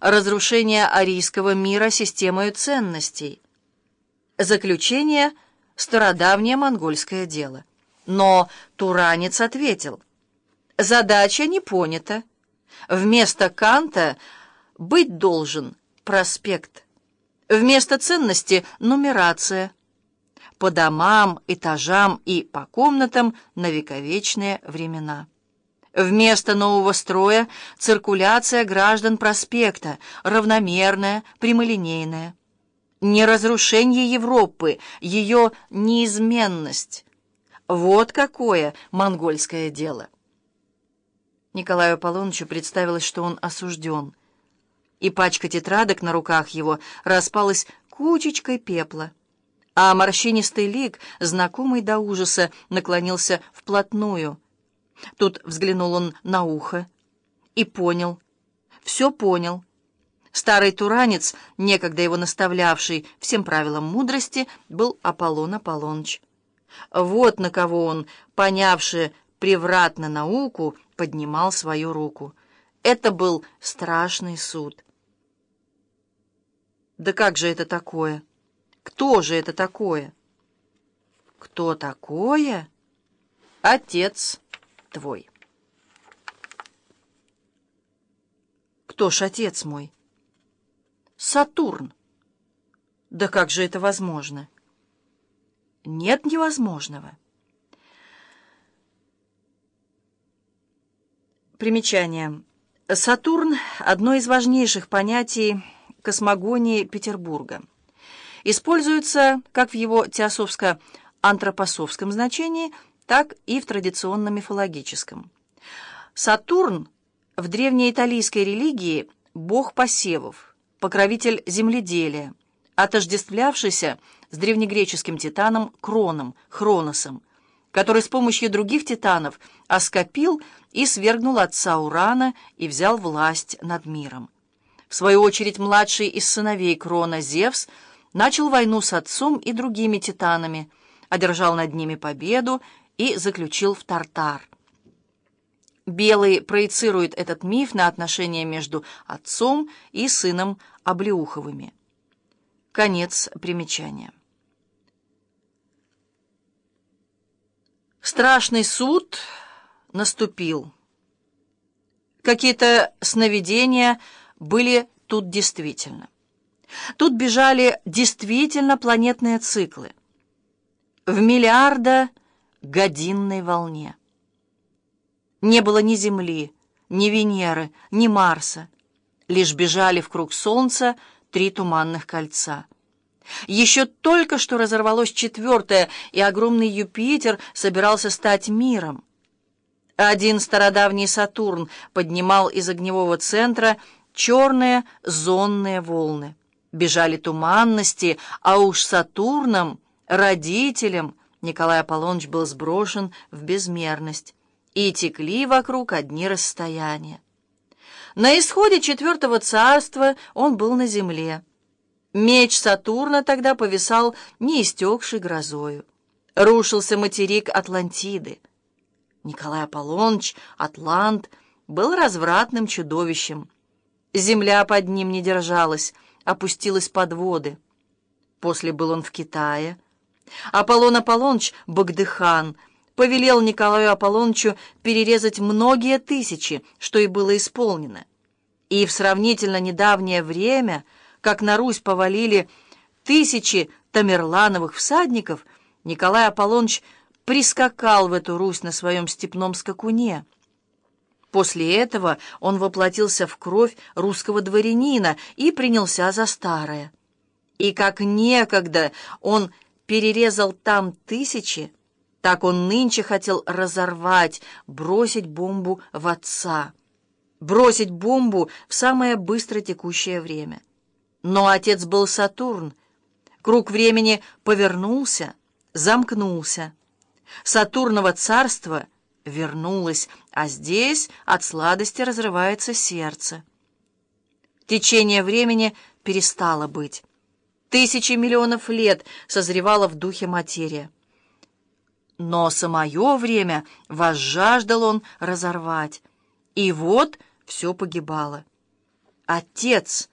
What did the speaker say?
разрушение арийского мира системой ценностей. Заключение – стародавнее монгольское дело. Но Туранец ответил, задача не понята. Вместо Канта быть должен проспект. Вместо ценности – нумерация. По домам, этажам и по комнатам на вековечные времена. Вместо нового строя – циркуляция граждан проспекта, равномерная, прямолинейная. Не разрушение Европы, ее неизменность. Вот какое монгольское дело. Николаю Аполлонычу представилось, что он осужден. И пачка тетрадок на руках его распалась кучечкой пепла. А морщинистый лик, знакомый до ужаса, наклонился вплотную. Тут взглянул он на ухо и понял, все понял. Старый туранец, некогда его наставлявший всем правилам мудрости, был Аполлон Аполлоныч. Вот на кого он, понявший превратно науку, поднимал свою руку. Это был страшный суд. Да как же это такое? Кто же это такое? Кто такое? Отец твой. Кто ж отец мой? Сатурн. Да как же это возможно? Нет невозможного. Примечание. Сатурн — одно из важнейших понятий космогонии Петербурга. Используется как в его теософско-антропософском значении, так и в традиционно-мифологическом. Сатурн в древнеиталийской религии – бог посевов, покровитель земледелия, отождествлявшийся с древнегреческим титаном Кроном, Хроносом, который с помощью других титанов оскопил и свергнул отца Урана и взял власть над миром. В свою очередь, младший из сыновей Крона Зевс начал войну с отцом и другими титанами, одержал над ними победу и заключил в Тартар. Белый проецирует этот миф на отношения между отцом и сыном Облеуховыми. Конец примечания. Страшный суд наступил. Какие-то сновидения были тут действительно. Тут бежали действительно планетные циклы. В миллиарда годинной волне. Не было ни Земли, ни Венеры, ни Марса. Лишь бежали в круг Солнца три туманных кольца. Еще только что разорвалось четвертое, и огромный Юпитер собирался стать миром. Один стародавний Сатурн поднимал из огневого центра черные зонные волны. Бежали туманности, а уж Сатурном, родителем, Николай Аполлоныч был сброшен в безмерность, и текли вокруг одни расстояния. На исходе четвертого царства он был на земле. Меч Сатурна тогда повисал неистекшей грозою. Рушился материк Атлантиды. Николай Аполлоныч, Атлант, был развратным чудовищем. Земля под ним не держалась, опустилась под воды. После был он в Китае. Аполлон Аполлоныч, Багдыхан, повелел Николаю Аполлонычу перерезать многие тысячи, что и было исполнено. И в сравнительно недавнее время, как на Русь повалили тысячи тамерлановых всадников, Николай Аполлоныч прискакал в эту Русь на своем степном скакуне — После этого он воплотился в кровь русского дворянина и принялся за старое. И как некогда он перерезал там тысячи, так он нынче хотел разорвать, бросить бомбу в отца, бросить бомбу в самое быстро текущее время. Но отец был Сатурн. Круг времени повернулся, замкнулся. Сатурново царство — вернулась, а здесь от сладости разрывается сердце. Течение времени перестало быть. Тысячи миллионов лет созревала в духе материя. Но самое время возжаждал он разорвать. И вот все погибало. Отец